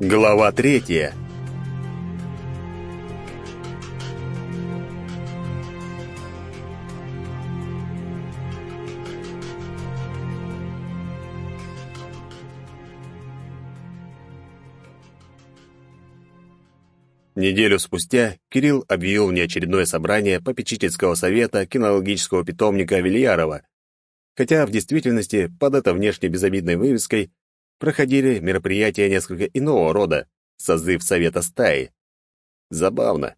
Глава третья. Неделю спустя Кирилл объявил внеочередное собрание попечительского совета кинологического питомника Вильярова. Хотя в действительности под этой внешне безобидной вывеской проходили мероприятия несколько иного рода, созыв совета стаи. Забавно.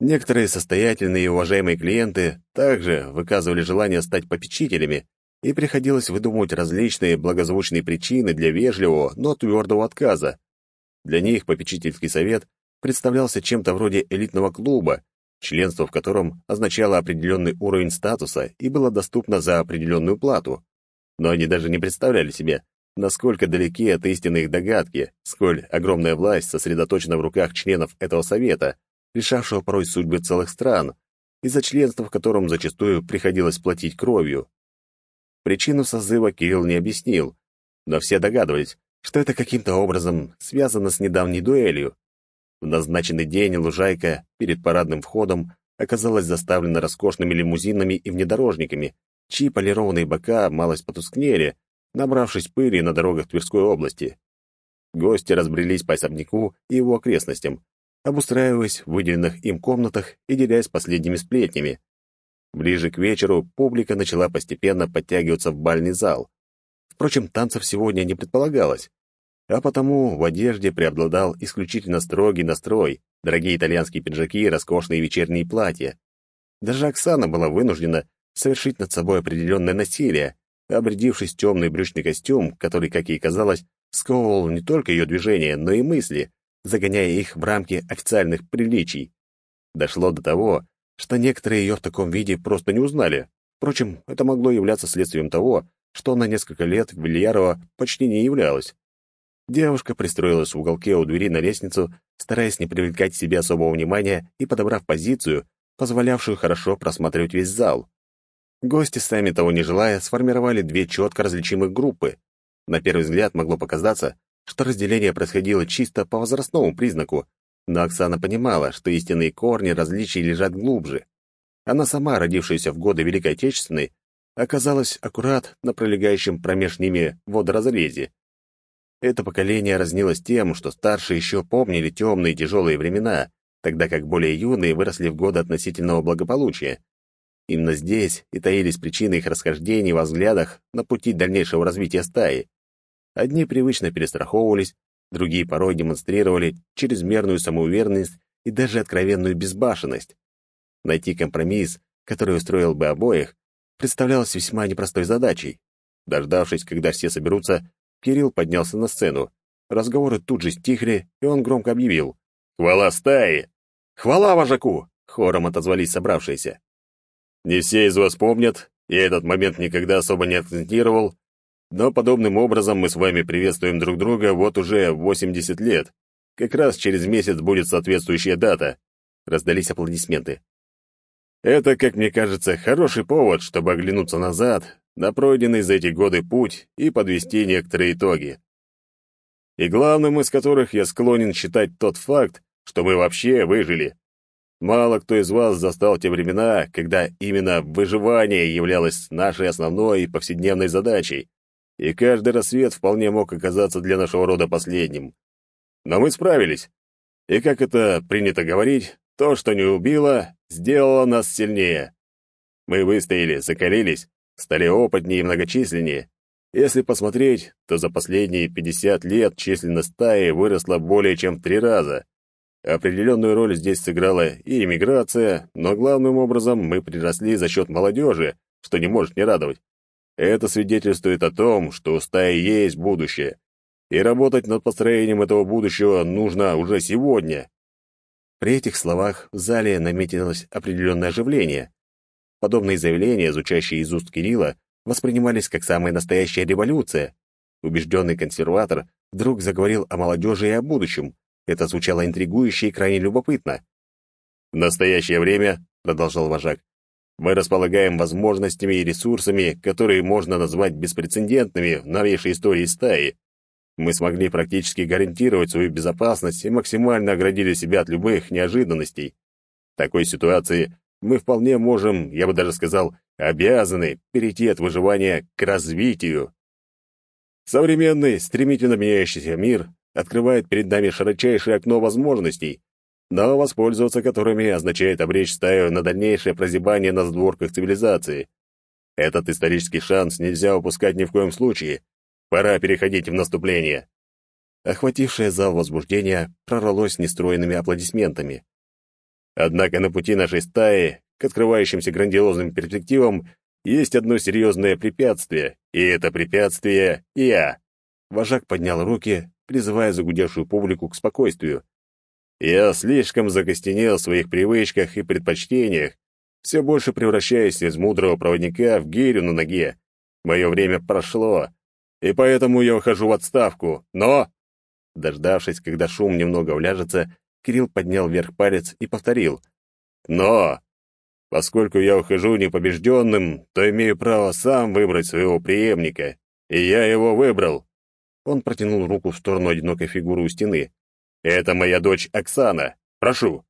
Некоторые состоятельные и уважаемые клиенты также выказывали желание стать попечителями, и приходилось выдумывать различные благозвучные причины для вежливого, но твердого отказа. Для них попечительский совет представлялся чем-то вроде элитного клуба, членство в котором означало определенный уровень статуса и было доступно за определенную плату. Но они даже не представляли себе, насколько далеки от истины их догадки, сколь огромная власть сосредоточена в руках членов этого совета, решавшего порой судьбы целых стран, из-за членства в котором зачастую приходилось платить кровью. Причину созыва Кирилл не объяснил, но все догадывались, что это каким-то образом связано с недавней дуэлью. В назначенный день лужайка перед парадным входом оказалась заставлена роскошными лимузинами и внедорожниками, чьи полированные бока малость потускнели, набравшись пыли на дорогах Тверской области. Гости разбрелись по особняку и его окрестностям, обустраиваясь в выделенных им комнатах и делясь последними сплетнями. Ближе к вечеру публика начала постепенно подтягиваться в бальный зал. Впрочем, танцев сегодня не предполагалось, а потому в одежде преобладал исключительно строгий настрой, дорогие итальянские пиджаки и роскошные вечерние платья. Даже Оксана была вынуждена совершить над собой определенное насилие, обрядившись в темный брючный костюм, который, как ей казалось, сковывал не только ее движения, но и мысли, загоняя их в рамки официальных приличий. Дошло до того, что некоторые ее в таком виде просто не узнали. Впрочем, это могло являться следствием того, что на несколько лет Вильярова почти не являлась. Девушка пристроилась в уголке у двери на лестницу, стараясь не привлекать к себе особого внимания и подобрав позицию, позволявшую хорошо просматривать весь зал. Гости, сами того не желая, сформировали две четко различимых группы. На первый взгляд могло показаться, что разделение происходило чисто по возрастному признаку, но Оксана понимала, что истинные корни различий лежат глубже. Она сама, родившаяся в годы Великой Отечественной, оказалась аккурат на пролегающем промеж ними водоразрезе. Это поколение разнилось тем, что старшие еще помнили темные тяжелые времена, тогда как более юные выросли в годы относительного благополучия. Именно здесь и таились причины их расхождений во взглядах на пути дальнейшего развития стаи. Одни привычно перестраховывались, другие порой демонстрировали чрезмерную самоуверенность и даже откровенную безбашенность. Найти компромисс, который устроил бы обоих, представлялось весьма непростой задачей. Дождавшись, когда все соберутся, Кирилл поднялся на сцену. Разговоры тут же стихли, и он громко объявил. «Хвала стаи!» «Хвала вожаку!» — хором отозвались собравшиеся. Не все из вас помнят, я этот момент никогда особо не акцентировал, но подобным образом мы с вами приветствуем друг друга вот уже 80 лет. Как раз через месяц будет соответствующая дата. Раздались аплодисменты. Это, как мне кажется, хороший повод, чтобы оглянуться назад на пройденный за эти годы путь и подвести некоторые итоги. И главным из которых я склонен считать тот факт, что мы вообще выжили. Мало кто из вас застал те времена, когда именно выживание являлось нашей основной и повседневной задачей, и каждый рассвет вполне мог оказаться для нашего рода последним. Но мы справились. И, как это принято говорить, то, что не убило, сделало нас сильнее. Мы выстояли, закалились, стали опытнее и многочисленнее. Если посмотреть, то за последние 50 лет численность стаи выросла более чем в три раза. Определенную роль здесь сыграла и иммиграция, но главным образом мы приросли за счет молодежи, что не может не радовать. Это свидетельствует о том, что у стаи есть будущее, и работать над построением этого будущего нужно уже сегодня. При этих словах в зале наметилось определенное оживление. Подобные заявления, звучащие из уст Кирилла, воспринимались как самая настоящая революция. Убежденный консерватор вдруг заговорил о молодежи и о будущем, это звучало интригующе и крайне любопытно. «В настоящее время», — продолжал вожак, «мы располагаем возможностями и ресурсами, которые можно назвать беспрецедентными в новейшей истории стаи. мы смогли практически гарантировать свою безопасность и максимально оградили себя от любых неожиданностей. В такой ситуации мы вполне можем, я бы даже сказал, обязаны перейти от выживания к развитию. Современный, стремительно меняющийся мир открывает перед нами широчайшее окно возможностей, но воспользоваться которыми означает обречь стаю на дальнейшее прозябание на сдворках цивилизации. Этот исторический шанс нельзя упускать ни в коем случае. Пора переходить в наступление. Охватившее зал возбуждения прорвалось нестроенными аплодисментами. Однако на пути нашей стаи к открывающимся грандиозным перспективам есть одно серьезное препятствие, и это препятствие — я. Вожак поднял руки, призывая загудевшую публику к спокойствию. Я слишком закостенел в своих привычках и предпочтениях, все больше превращаясь из мудрого проводника в гирю на ноге. Мое время прошло, и поэтому я ухожу в отставку. Но...» Дождавшись, когда шум немного уляжется, Кирилл поднял вверх палец и повторил. «Но, поскольку я ухожу непобежденным, то имею право сам выбрать своего преемника, и я его выбрал». Он протянул руку в сторону одинокой фигуры у стены. «Это моя дочь Оксана. Прошу».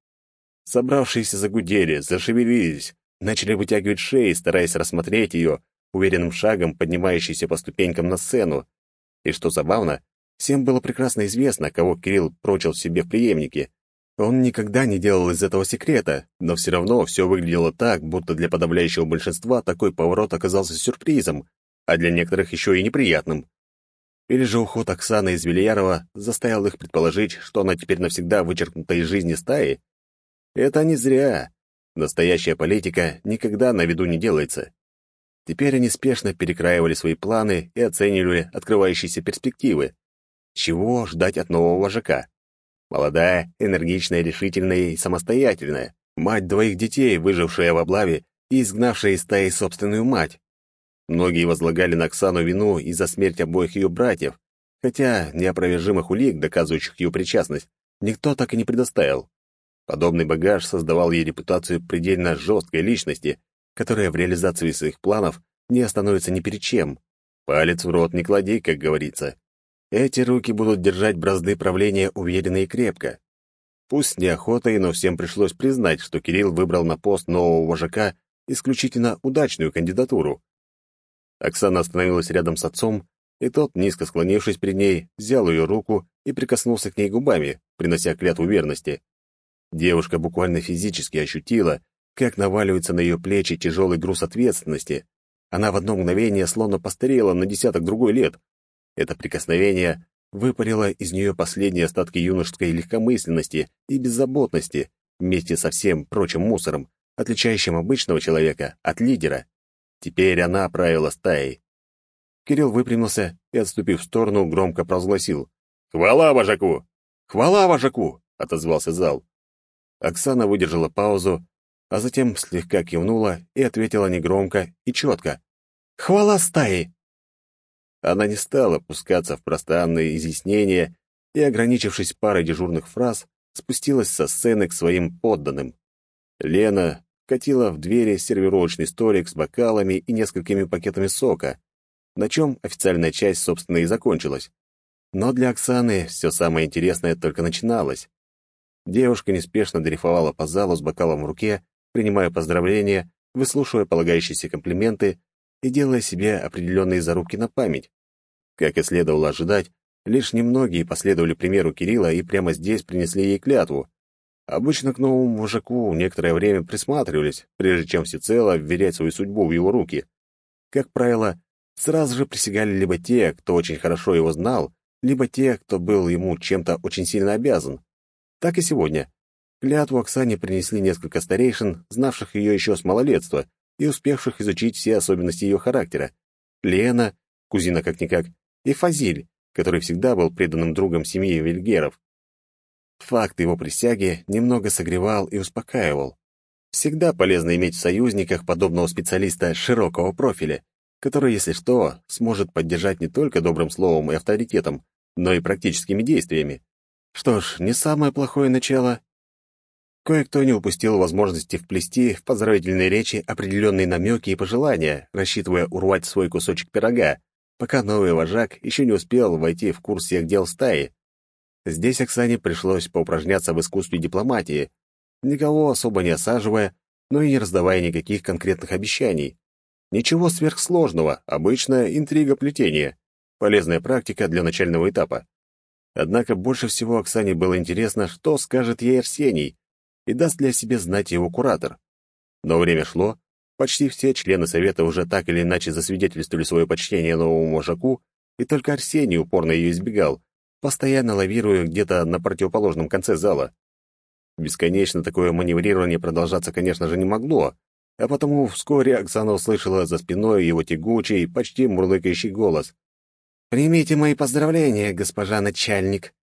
Собравшиеся загудели, зашевелились, начали вытягивать шеи, стараясь рассмотреть ее, уверенным шагом поднимающейся по ступенькам на сцену. И что забавно, всем было прекрасно известно, кого Кирилл прочил себе в преемнике. Он никогда не делал из этого секрета, но все равно все выглядело так, будто для подавляющего большинства такой поворот оказался сюрпризом, а для некоторых еще и неприятным. Или же уход Оксаны из Вильярова заставил их предположить, что она теперь навсегда вычеркнута из жизни стаи? Это не зря. Настоящая политика никогда на виду не делается. Теперь они спешно перекраивали свои планы и оценивали открывающиеся перспективы. Чего ждать от нового вожака? Молодая, энергичная, решительная и самостоятельная. Мать двоих детей, выжившая в облаве и изгнавшая из стаи собственную мать. Многие возлагали на Оксану вину из-за смерти обоих ее братьев, хотя неопровержимых улик, доказывающих ее причастность, никто так и не предоставил. Подобный багаж создавал ей репутацию предельно жесткой личности, которая в реализации своих планов не остановится ни перед чем. Палец в рот не клади, как говорится. Эти руки будут держать бразды правления уверенно и крепко. Пусть с неохотой, но всем пришлось признать, что Кирилл выбрал на пост нового вожака исключительно удачную кандидатуру. Оксана остановилась рядом с отцом, и тот, низко склонившись перед ней, взял ее руку и прикоснулся к ней губами, принося клятву верности. Девушка буквально физически ощутила, как наваливается на ее плечи тяжелый груз ответственности. Она в одно мгновение словно постарела на десяток другой лет. Это прикосновение выпарило из нее последние остатки юношеской легкомысленности и беззаботности вместе со всем прочим мусором, отличающим обычного человека от лидера. Теперь она правила стаей. Кирилл выпрямился и, отступив в сторону, громко провозгласил. «Хвала вожаку!» «Хвала вожаку!» — отозвался зал. Оксана выдержала паузу, а затем слегка кивнула и ответила негромко и четко. «Хвала стаи!» Она не стала пускаться в пространные изъяснения и, ограничившись парой дежурных фраз, спустилась со сцены к своим подданным. Лена катила в двери сервировочный столик с бокалами и несколькими пакетами сока, на чем официальная часть, собственно, и закончилась. Но для Оксаны все самое интересное только начиналось. Девушка неспешно дрейфовала по залу с бокалом в руке, принимая поздравления, выслушивая полагающиеся комплименты и делая себе определенные зарубки на память. Как и следовало ожидать, лишь немногие последовали примеру Кирилла и прямо здесь принесли ей клятву. Обычно к новому вожаку некоторое время присматривались, прежде чем всецело вверять свою судьбу в его руки. Как правило, сразу же присягали либо те, кто очень хорошо его знал, либо те, кто был ему чем-то очень сильно обязан. Так и сегодня. Клятву Оксане принесли несколько старейшин, знавших ее еще с малолетства и успевших изучить все особенности ее характера. Лена, кузина как-никак, и Фазиль, который всегда был преданным другом семьи Вильгеров. Факт его присяги немного согревал и успокаивал. Всегда полезно иметь в союзниках подобного специалиста широкого профиля, который, если что, сможет поддержать не только добрым словом и авторитетом, но и практическими действиями. Что ж, не самое плохое начало. Кое-кто не упустил возможности вплести в поздравительные речи определенные намеки и пожелания, рассчитывая урвать свой кусочек пирога, пока новый вожак еще не успел войти в курс всех дел стаи. Здесь Оксане пришлось поупражняться в искусстве дипломатии, никого особо не осаживая, но и не раздавая никаких конкретных обещаний. Ничего сверхсложного, обычная интрига плетения, полезная практика для начального этапа. Однако больше всего Оксане было интересно, что скажет ей Арсений, и даст ли о себе знать его куратор. Но время шло, почти все члены совета уже так или иначе засвидетельствовали свое почтение новому вожаку, и только Арсений упорно ее избегал, постоянно лавируя где-то на противоположном конце зала. Бесконечно такое маневрирование продолжаться, конечно же, не могло, а потому вскоре Оксана услышала за спиной его тягучий, почти мурлыкающий голос. «Примите мои поздравления, госпожа начальник!»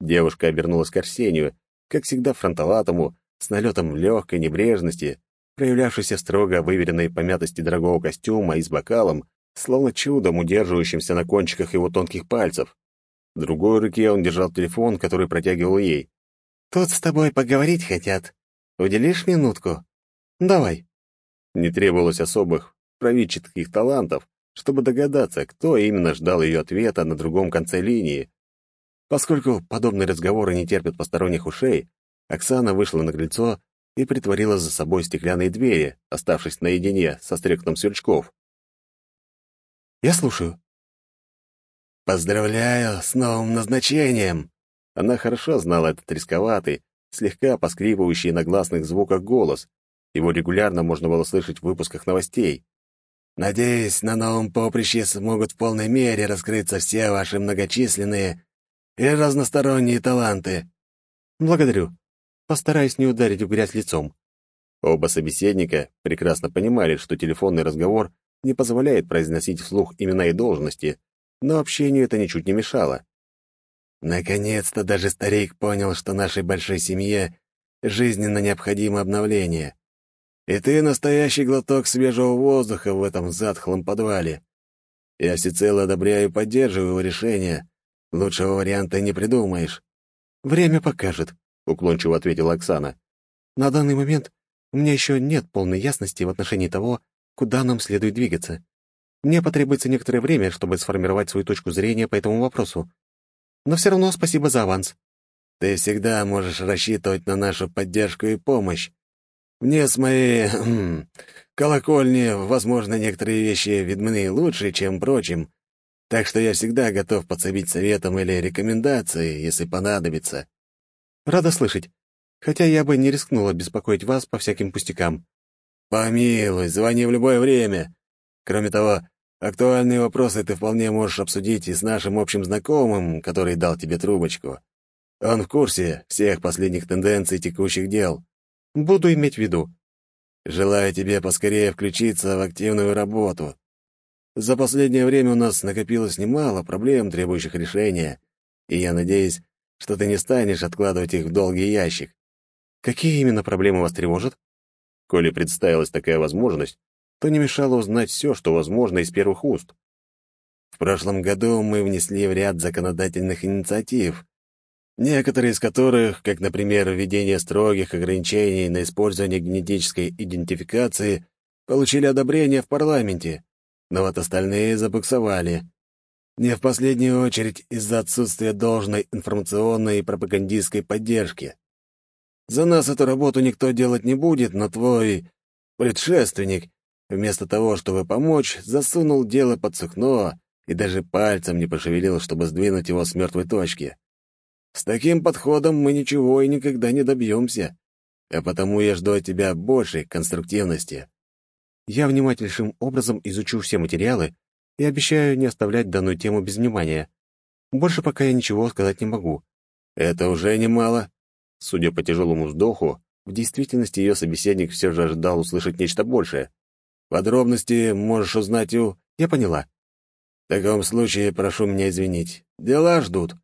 Девушка обернулась к Арсению, как всегда фронтоватому, с налетом легкой небрежности, проявлявшейся строго выверенной помятости дорогого костюма и с бокалом, словно чудом удерживающимся на кончиках его тонких пальцев. В другой руке он держал телефон, который протягивал ей. «Тут с тобой поговорить хотят. Уделишь минутку? Давай». Не требовалось особых правительских талантов, чтобы догадаться, кто именно ждал ее ответа на другом конце линии. Поскольку подобные разговоры не терпят посторонних ушей, Оксана вышла на крыльцо и притворила за собой стеклянные двери, оставшись наедине со стрекотом сверчков. «Я слушаю». «Поздравляю с новым назначением!» Она хорошо знала этот рисковатый, слегка поскрипывающий на гласных звуках голос. Его регулярно можно было слышать в выпусках новостей. «Надеюсь, на новом поприще смогут в полной мере раскрыться все ваши многочисленные и разносторонние таланты. Благодарю. Постараюсь не ударить в грязь лицом. Оба собеседника прекрасно понимали, что телефонный разговор не позволяет произносить вслух имена и должности, но общению это ничуть не мешало. Наконец-то даже старик понял, что нашей большой семье жизненно необходимо обновление. И ты настоящий глоток свежего воздуха в этом затхлом подвале. Я всецело одобряю и поддерживаю его решение, Лучшего варианта не придумаешь. Время покажет, уклончиво ответила Оксана. На данный момент у меня еще нет полной ясности в отношении того, куда нам следует двигаться. Мне потребуется некоторое время, чтобы сформировать свою точку зрения по этому вопросу. Но все равно спасибо за аванс. Ты всегда можешь рассчитывать на нашу поддержку и помощь. Мне с моей хм, колокольни, возможно, некоторые вещи видны лучше, чем прочим, так что я всегда готов подсобить советом или рекомендацией, если понадобится. Рада слышать. Хотя я бы не рискнула беспокоить вас по всяким пустякам. Помилуй, звони в любое время. Кроме того, актуальные вопросы ты вполне можешь обсудить и с нашим общим знакомым, который дал тебе трубочку. Он в курсе всех последних тенденций текущих дел. Буду иметь в виду. Желаю тебе поскорее включиться в активную работу. За последнее время у нас накопилось немало проблем, требующих решения, и я надеюсь, что ты не станешь откладывать их в долгий ящик. Какие именно проблемы вас тревожат? Коли представилась такая возможность, то не мешало узнать все, что возможно из первых уст. В прошлом году мы внесли в ряд законодательных инициатив, некоторые из которых, как, например, введение строгих ограничений на использование генетической идентификации, получили одобрение в парламенте но вот остальные забуксовали. Не в последнюю очередь из-за отсутствия должной информационной и пропагандистской поддержки. За нас эту работу никто делать не будет, но твой предшественник, вместо того, чтобы помочь, засунул дело под сукно и даже пальцем не пошевелил, чтобы сдвинуть его с мертвой точки. С таким подходом мы ничего и никогда не добьемся, а потому я жду от тебя большей конструктивности. Я внимательнейшим образом изучу все материалы и обещаю не оставлять данную тему без внимания. Больше пока я ничего сказать не могу. Это уже немало. Судя по тяжелому вздоху, в действительности ее собеседник все же ожидал услышать нечто большее. Подробности можешь узнать у... Я поняла. В таком случае прошу меня извинить. Дела ждут.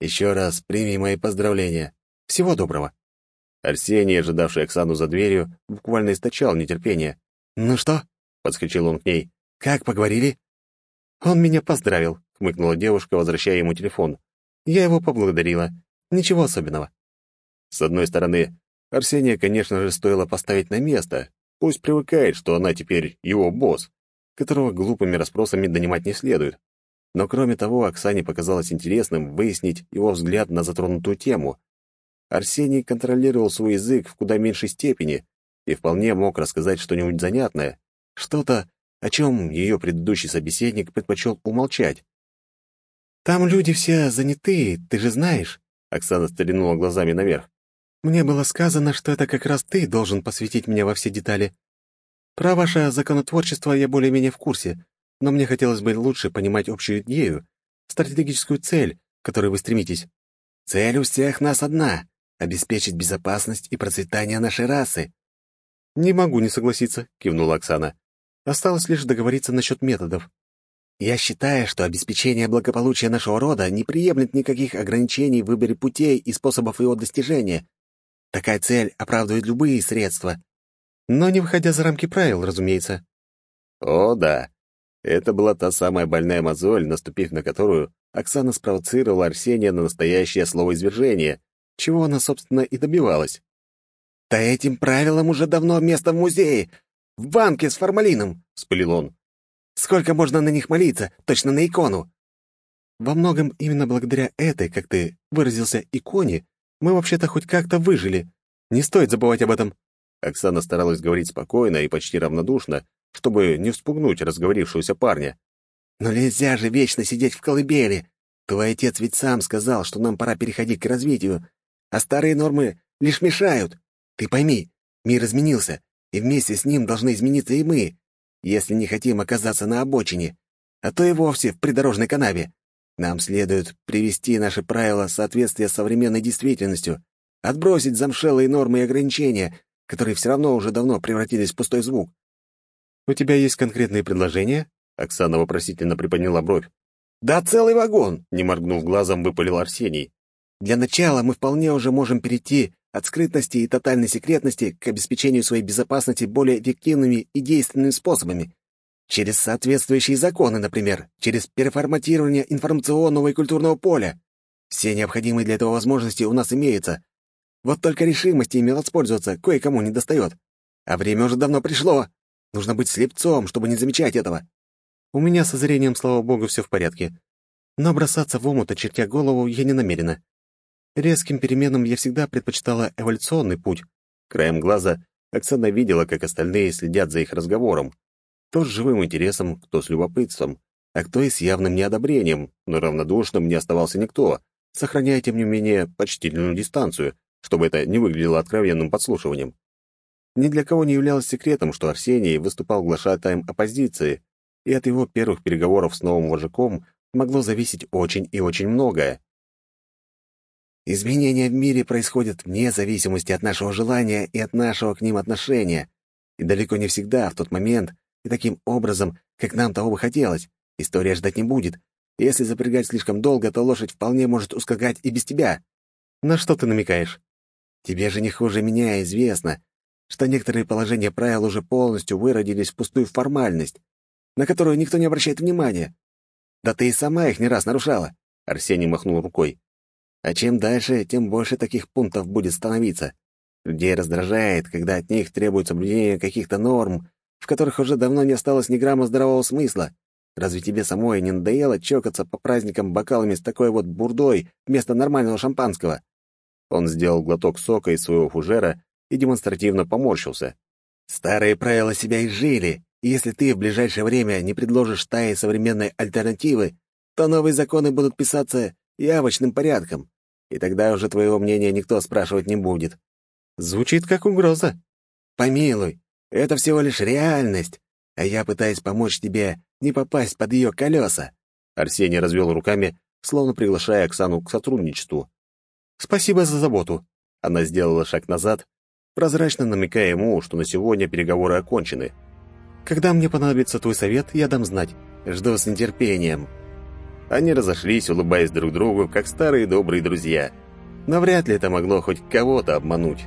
Еще раз прими мои поздравления. Всего доброго. Арсений, ожидавший Оксану за дверью, буквально источал нетерпение. «Ну что?» — подскочил он к ней. «Как поговорили?» «Он меня поздравил», — хмыкнула девушка, возвращая ему телефон. «Я его поблагодарила. Ничего особенного». С одной стороны, Арсения, конечно же, стоило поставить на место. Пусть привыкает, что она теперь его босс, которого глупыми расспросами донимать не следует. Но кроме того, Оксане показалось интересным выяснить его взгляд на затронутую тему. Арсений контролировал свой язык в куда меньшей степени и вполне мог рассказать что-нибудь занятное, что-то, о чем ее предыдущий собеседник предпочел умолчать. «Там люди все занятые, ты же знаешь», — Оксана стрельнула глазами наверх. «Мне было сказано, что это как раз ты должен посвятить меня во все детали. Про ваше законотворчество я более-менее в курсе, но мне хотелось бы лучше понимать общую идею, стратегическую цель, к которой вы стремитесь. Цель у всех нас одна — обеспечить безопасность и процветание нашей расы». «Не могу не согласиться», — кивнула Оксана. «Осталось лишь договориться насчет методов. Я считаю, что обеспечение благополучия нашего рода не приемлет никаких ограничений в выборе путей и способов его достижения. Такая цель оправдывает любые средства. Но не выходя за рамки правил, разумеется. О, да. Это была та самая больная мозоль, наступив на которую Оксана спровоцировала Арсения на настоящее словоизвержение, чего она, собственно, и добивалась. «Да этим правилам уже давно место в музее, в банке с формалином», — вспылил он. «Сколько можно на них молиться, точно на икону?» «Во многом именно благодаря этой, как ты выразился, иконе, мы вообще-то хоть как-то выжили. Не стоит забывать об этом». Оксана старалась говорить спокойно и почти равнодушно, чтобы не вспугнуть разговорившегося парня. «Но нельзя же вечно сидеть в колыбели. Твой отец ведь сам сказал, что нам пора переходить к развитию, а старые нормы лишь мешают. Ты пойми, мир изменился, и вместе с ним должны измениться и мы, если не хотим оказаться на обочине, а то и вовсе в придорожной канаве. Нам следует привести наши правила в соответствие с современной действительностью, отбросить замшелые нормы и ограничения, которые все равно уже давно превратились в пустой звук. «У тебя есть конкретные предложения?» Оксана вопросительно приподняла бровь. «Да целый вагон!» — не моргнув глазом, выпалил Арсений. «Для начала мы вполне уже можем перейти от скрытности и тотальной секретности к обеспечению своей безопасности более эффективными и действенными способами. Через соответствующие законы, например, через переформатирование информационного и культурного поля. Все необходимые для этого возможности у нас имеются. Вот только решимости ими воспользоваться кое-кому не достает. А время уже давно пришло. Нужно быть слепцом, чтобы не замечать этого. У меня со зрением, слава богу, все в порядке. Но бросаться в омут, очертя голову, я не намерена. Резким переменам я всегда предпочитала эволюционный путь. Краем глаза Оксана видела, как остальные следят за их разговором. Кто с живым интересом, кто с любопытством, а кто и с явным неодобрением, но равнодушным не оставался никто, сохраняя, тем не менее, почтительную дистанцию, чтобы это не выглядело откровенным подслушиванием. Ни для кого не являлось секретом, что Арсений выступал глашатаем оппозиции, и от его первых переговоров с новым вожаком могло зависеть очень и очень многое. Изменения в мире происходят вне зависимости от нашего желания и от нашего к ним отношения, и далеко не всегда в тот момент и таким образом, как нам того бы хотелось. История ждать не будет. Если запрягать слишком долго, то лошадь вполне может ускакать и без тебя. На что ты намекаешь? Тебе же не хуже меня известно, что некоторые положения правил уже полностью выродились в пустую формальность, на которую никто не обращает внимания. Да ты и сама их не раз нарушала. Арсений махнул рукой. А чем дальше, тем больше таких пунктов будет становиться. Людей раздражает, когда от них требуют соблюдения каких-то норм, в которых уже давно не осталось ни грамма здравого смысла. Разве тебе самой не надоело чокаться по праздникам бокалами с такой вот бурдой вместо нормального шампанского?» Он сделал глоток сока из своего фужера и демонстративно поморщился. «Старые правила себя изжили, и если ты в ближайшее время не предложишь стае современной альтернативы, то новые законы будут писаться явочным порядком и тогда уже твоего мнения никто спрашивать не будет. Звучит как угроза. Помилуй, это всего лишь реальность, а я пытаюсь помочь тебе не попасть под ее колеса. Арсений развел руками, словно приглашая Оксану к сотрудничеству. «Спасибо за заботу». Она сделала шаг назад, прозрачно намекая ему, что на сегодня переговоры окончены. «Когда мне понадобится твой совет, я дам знать. Жду с нетерпением». Они разошлись, улыбаясь друг другу, как старые добрые друзья. Но вряд ли это могло хоть кого-то обмануть.